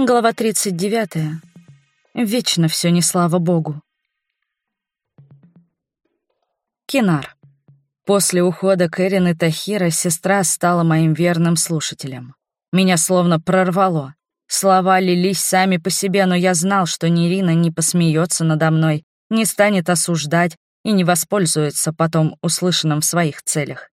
Глава 39. Вечно все не слава богу. Кинар. После ухода Кэрин и Тахира сестра стала моим верным слушателем. Меня словно прорвало. Слова лились сами по себе, но я знал, что ни Рина не посмеется надо мной, не станет осуждать и не воспользуется потом услышанным в своих целях.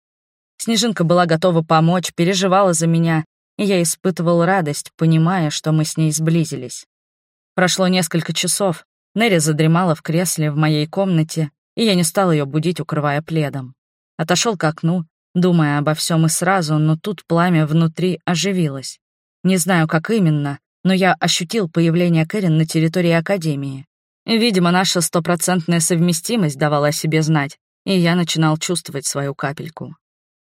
Снежинка была готова помочь, переживала за меня, я испытывал радость, понимая, что мы с ней сблизились. Прошло несколько часов, Нерри задремала в кресле в моей комнате, и я не стал ее будить, укрывая пледом. Отошел к окну, думая обо всем и сразу, но тут пламя внутри оживилось. Не знаю, как именно, но я ощутил появление Кэрин на территории Академии. Видимо, наша стопроцентная совместимость давала о себе знать, и я начинал чувствовать свою капельку.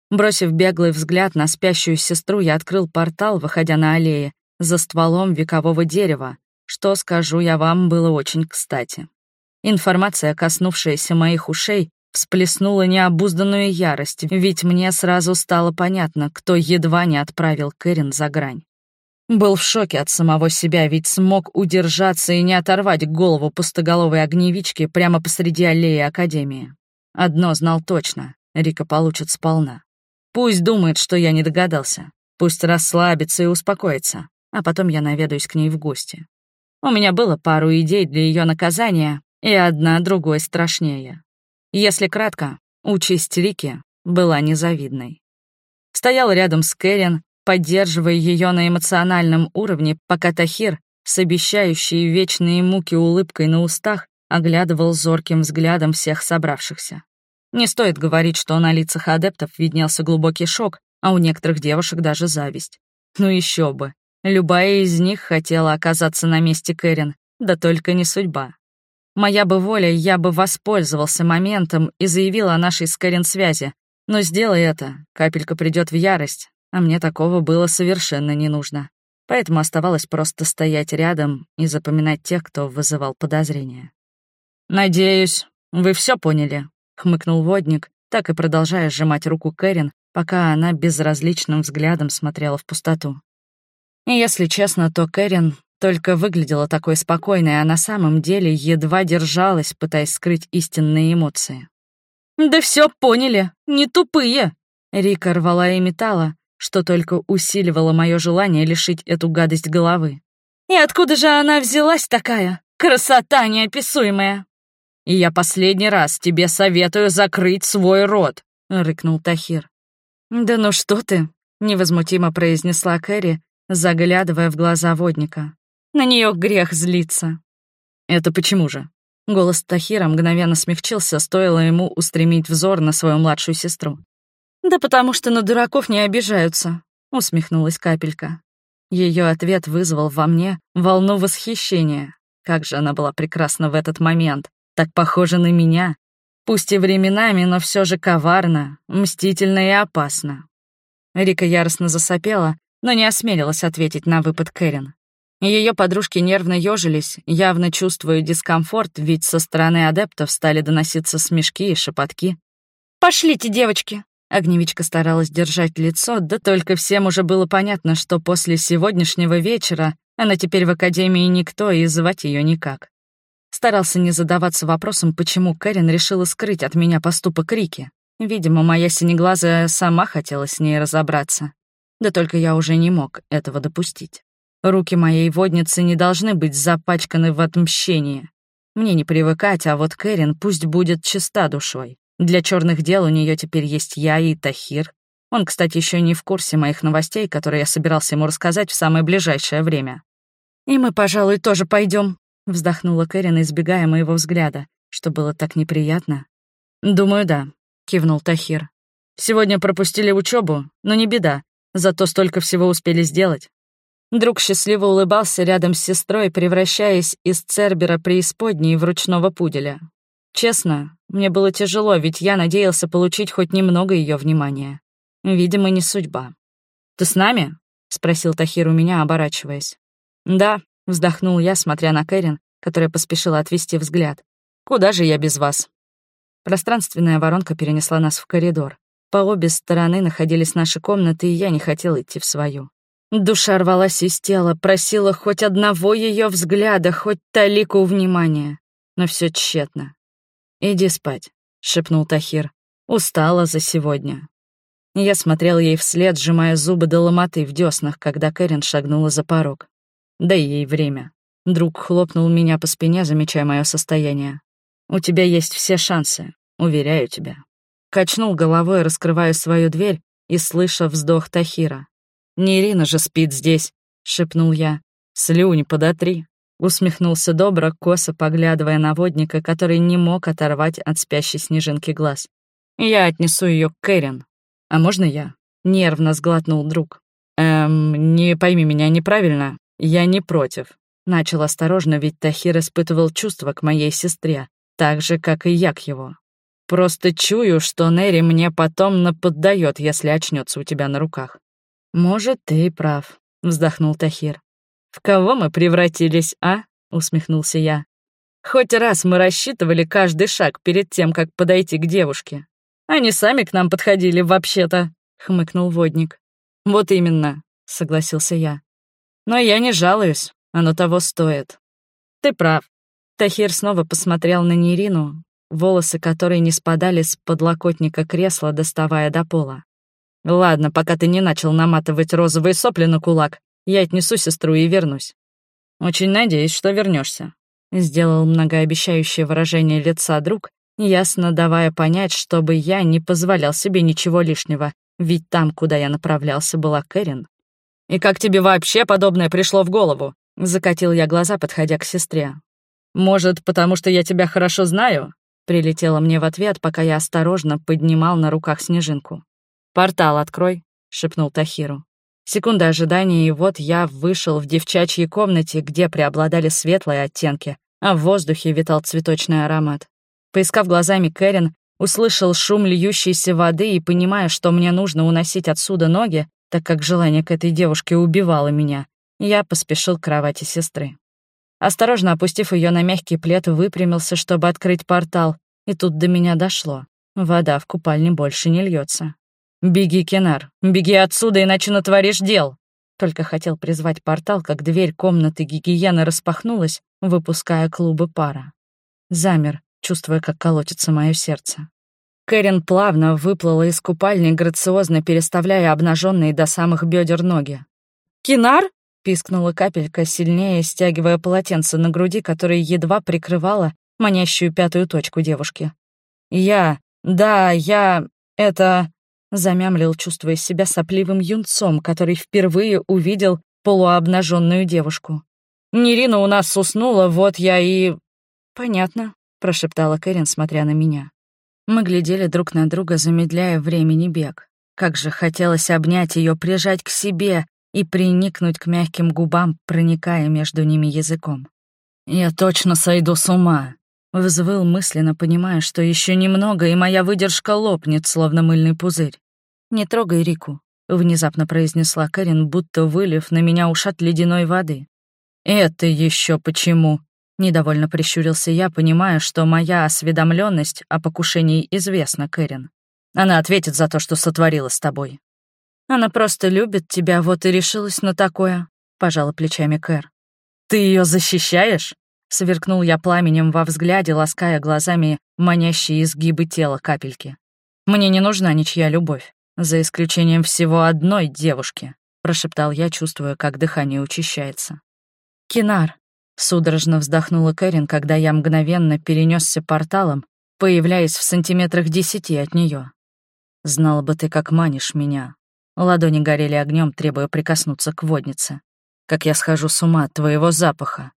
Бросив беглый взгляд на спящую сестру, я открыл портал, выходя на аллее, за стволом векового дерева, что, скажу я вам, было очень кстати. Информация, коснувшаяся моих ушей, всплеснула необузданную ярость, ведь мне сразу стало понятно, кто едва не отправил Кэрин за грань. Был в шоке от самого себя, ведь смог удержаться и не оторвать голову пустоголовой огневички прямо посреди аллеи Академии. Одно знал точно — Рика получит сполна. Пусть думает, что я не догадался. Пусть расслабится и успокоится, а потом я наведаюсь к ней в гости. У меня было пару идей для ее наказания, и одна другой страшнее. Если кратко, участь Рики была незавидной. Стоял рядом с Кэрин, поддерживая ее на эмоциональном уровне, пока Тахир, с обещающей вечные муки улыбкой на устах, оглядывал зорким взглядом всех собравшихся. Не стоит говорить, что на лицах адептов виднелся глубокий шок, а у некоторых девушек даже зависть. Ну еще бы. Любая из них хотела оказаться на месте Кэрин, да только не судьба. Моя бы воля, я бы воспользовался моментом и заявил о нашей с Кэрин связи. Но сделай это, капелька придет в ярость, а мне такого было совершенно не нужно. Поэтому оставалось просто стоять рядом и запоминать тех, кто вызывал подозрения. «Надеюсь, вы все поняли», — хмыкнул водник, так и продолжая сжимать руку Кэрин, пока она безразличным взглядом смотрела в пустоту. И если честно, то Кэрин только выглядела такой спокойной, а на самом деле едва держалась, пытаясь скрыть истинные эмоции. «Да все поняли, не тупые!» Рика рвала и металла, что только усиливало мое желание лишить эту гадость головы. «И откуда же она взялась такая? Красота неописуемая!» И я последний раз тебе советую закрыть свой рот», — рыкнул Тахир. «Да ну что ты», — невозмутимо произнесла Кэрри, заглядывая в глаза водника. «На нее грех злиться». «Это почему же?» Голос Тахира мгновенно смягчился, стоило ему устремить взор на свою младшую сестру. «Да потому что на дураков не обижаются», — усмехнулась капелька. Ее ответ вызвал во мне волну восхищения. Как же она была прекрасна в этот момент так похожа на меня. Пусть и временами, но все же коварно, мстительно и опасно. Рика яростно засопела, но не осмелилась ответить на выпад Кэрин. Ее подружки нервно ежились, явно чувствуя дискомфорт, ведь со стороны адептов стали доноситься смешки и шепотки. «Пошлите, девочки!» Огневичка старалась держать лицо, да только всем уже было понятно, что после сегодняшнего вечера она теперь в Академии никто, и звать ее никак. Старался не задаваться вопросом, почему Кэрин решила скрыть от меня поступок Рики. Видимо, моя синеглазая сама хотела с ней разобраться. Да только я уже не мог этого допустить. Руки моей водницы не должны быть запачканы в отмщении. Мне не привыкать, а вот Кэрин пусть будет чиста душой. Для черных дел у нее теперь есть я и Тахир. Он, кстати, еще не в курсе моих новостей, которые я собирался ему рассказать в самое ближайшее время. И мы, пожалуй, тоже пойдем, Вздохнула Кэрин, избегая моего взгляда, что было так неприятно. «Думаю, да», — кивнул Тахир. «Сегодня пропустили учебу, но не беда, зато столько всего успели сделать». Друг счастливо улыбался рядом с сестрой, превращаясь из Цербера преисподней в ручного пуделя. Честно, мне было тяжело, ведь я надеялся получить хоть немного ее внимания. Видимо, не судьба. «Ты с нами?» — спросил Тахир у меня, оборачиваясь. «Да», Вздохнул я, смотря на Кэрин, которая поспешила отвести взгляд. «Куда же я без вас?» Пространственная воронка перенесла нас в коридор. По обе стороны находились наши комнаты, и я не хотел идти в свою. Душа рвалась из тела, просила хоть одного ее взгляда, хоть талику внимания. Но все тщетно. «Иди спать», — шепнул Тахир. «Устала за сегодня». Я смотрел ей вслед, сжимая зубы до ломоты в деснах, когда Кэрин шагнула за порог. Дай ей время. Друг хлопнул меня по спине, замечая мое состояние. «У тебя есть все шансы, уверяю тебя». Качнул головой, раскрывая свою дверь и слыша вздох Тахира. «Не Ирина же спит здесь», — шепнул я. «Слюнь подотри», — усмехнулся добро, косо поглядывая на водника, который не мог оторвать от спящей снежинки глаз. «Я отнесу ее к Кэрин. А можно я?» — нервно сглотнул друг. «Эм, не пойми меня неправильно. Я не против». Начал осторожно, ведь Тахир испытывал чувства к моей сестре, так же, как и я к его. Просто чую, что Нери мне потом наподдает, если очнется у тебя на руках. Может, ты и прав, вздохнул Тахир. В кого мы превратились, а? усмехнулся я. Хоть раз мы рассчитывали каждый шаг перед тем, как подойти к девушке. Они сами к нам подходили, вообще-то, хмыкнул водник. Вот именно, согласился я. Но я не жалуюсь, оно того стоит. Ты прав. Тахир снова посмотрел на Нерину, волосы которой не спадали с подлокотника кресла, доставая до пола. «Ладно, пока ты не начал наматывать розовые сопли на кулак, я отнесу сестру и вернусь. Очень надеюсь, что вернешься. Сделал многообещающее выражение лица друг, ясно давая понять, чтобы я не позволял себе ничего лишнего, ведь там, куда я направлялся, была Кэрин. «И как тебе вообще подобное пришло в голову?» Закатил я глаза, подходя к сестре. «Может, потому что я тебя хорошо знаю?» Прилетело мне в ответ, пока я осторожно поднимал на руках снежинку. «Портал открой», — шепнул Тахиру. Секунда ожидания, и вот я вышел в девчачьей комнате, где преобладали светлые оттенки, а в воздухе витал цветочный аромат. Поискав глазами Кэрин, услышал шум льющейся воды и, понимая, что мне нужно уносить отсюда ноги, так как желание к этой девушке убивало меня, я поспешил к кровати сестры. Осторожно опустив ее на мягкий плед, выпрямился, чтобы открыть портал, и тут до меня дошло. Вода в купальне больше не льется. «Беги, Кенар, беги отсюда, иначе натворишь дел!» Только хотел призвать портал, как дверь комнаты гигиены распахнулась, выпуская клубы пара. Замер, чувствуя, как колотится мое сердце. Кэрин плавно выплыла из купальни, грациозно переставляя обнаженные до самых бедер ноги. «Кинар?» пискнула капелька, сильнее стягивая полотенце на груди, которое едва прикрывало манящую пятую точку девушки. «Я... да, я... это...» замямлил, чувствуя себя сопливым юнцом, который впервые увидел полуобнаженную девушку. «Нерина у нас уснула, вот я и...» «Понятно», — прошептала Кэрин, смотря на меня. Мы глядели друг на друга, замедляя времени бег. Как же хотелось обнять ее, прижать к себе, и приникнуть к мягким губам, проникая между ними языком. «Я точно сойду с ума», — взвыл мысленно, понимая, что еще немного, и моя выдержка лопнет, словно мыльный пузырь. «Не трогай Рику», — внезапно произнесла Кэрин, будто вылив на меня ушат ледяной воды. «Это еще почему?» — недовольно прищурился я, понимая, что моя осведомленность о покушении известна Кэрин. Она ответит за то, что сотворила с тобой. Она просто любит тебя, вот и решилась на такое», — пожала плечами Кэр. «Ты ее защищаешь?» — сверкнул я пламенем во взгляде, лаская глазами манящие изгибы тела капельки. «Мне не нужна ничья любовь, за исключением всего одной девушки», — прошептал я, чувствуя, как дыхание учащается. «Кинар», — судорожно вздохнула Кэрин, когда я мгновенно перенесся порталом, появляясь в сантиметрах десяти от нее. «Знал бы ты, как манишь меня, Ладони горели огнем, требуя прикоснуться к воднице. Как я схожу с ума от твоего запаха.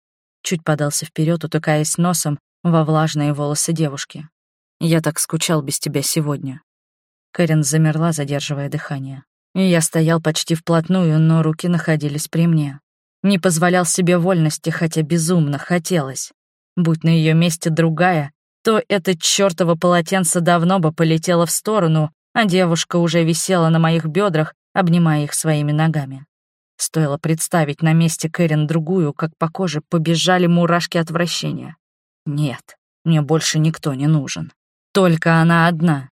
Чуть подался вперед, утыкаясь носом во влажные волосы девушки. Я так скучал без тебя сегодня. Кэрин замерла, задерживая дыхание. Я стоял почти вплотную, но руки находились при мне. Не позволял себе вольности, хотя безумно хотелось. Будь на ее месте другая, то это чёртово полотенце давно бы полетело в сторону, а девушка уже висела на моих бедрах, обнимая их своими ногами. Стоило представить на месте Кэрин другую, как по коже побежали мурашки отвращения. Нет, мне больше никто не нужен. Только она одна.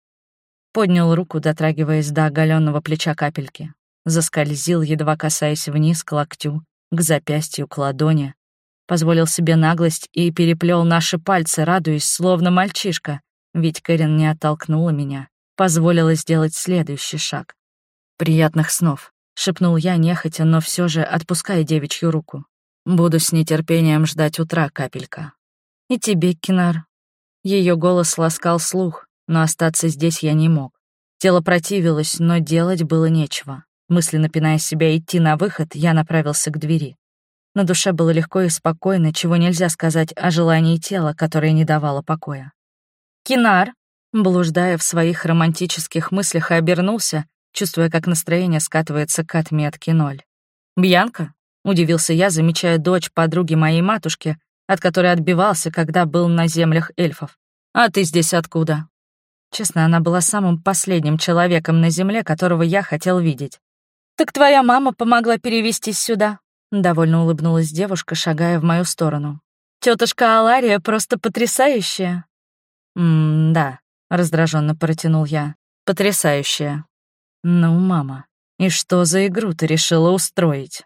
Поднял руку, дотрагиваясь до оголенного плеча капельки. заскользил, едва касаясь вниз к локтю, к запястью, к ладони. Позволил себе наглость и переплел наши пальцы, радуясь, словно мальчишка, ведь Кэрин не оттолкнула меня, позволила сделать следующий шаг. «Приятных снов», — шепнул я нехотя, но все же отпуская девичью руку. «Буду с нетерпением ждать утра, капелька». «И тебе, Кинар». Ее голос ласкал слух, но остаться здесь я не мог. Тело противилось, но делать было нечего. Мысленно пиная себя идти на выход, я направился к двери. На душе было легко и спокойно, чего нельзя сказать о желании тела, которое не давало покоя. «Кинар!» Блуждая в своих романтических мыслях, и обернулся, чувствуя, как настроение скатывается к отметке ноль. «Бьянка?» — удивился я, замечая дочь подруги моей матушки, от которой отбивался, когда был на землях эльфов. «А ты здесь откуда?» Честно, она была самым последним человеком на земле, которого я хотел видеть. «Так твоя мама помогла перевестись сюда», — довольно улыбнулась девушка, шагая в мою сторону. Тетушка Алария просто потрясающая». «М-да», — раздраженно протянул я. «Потрясающая». «Ну, мама, и что за игру ты решила устроить?»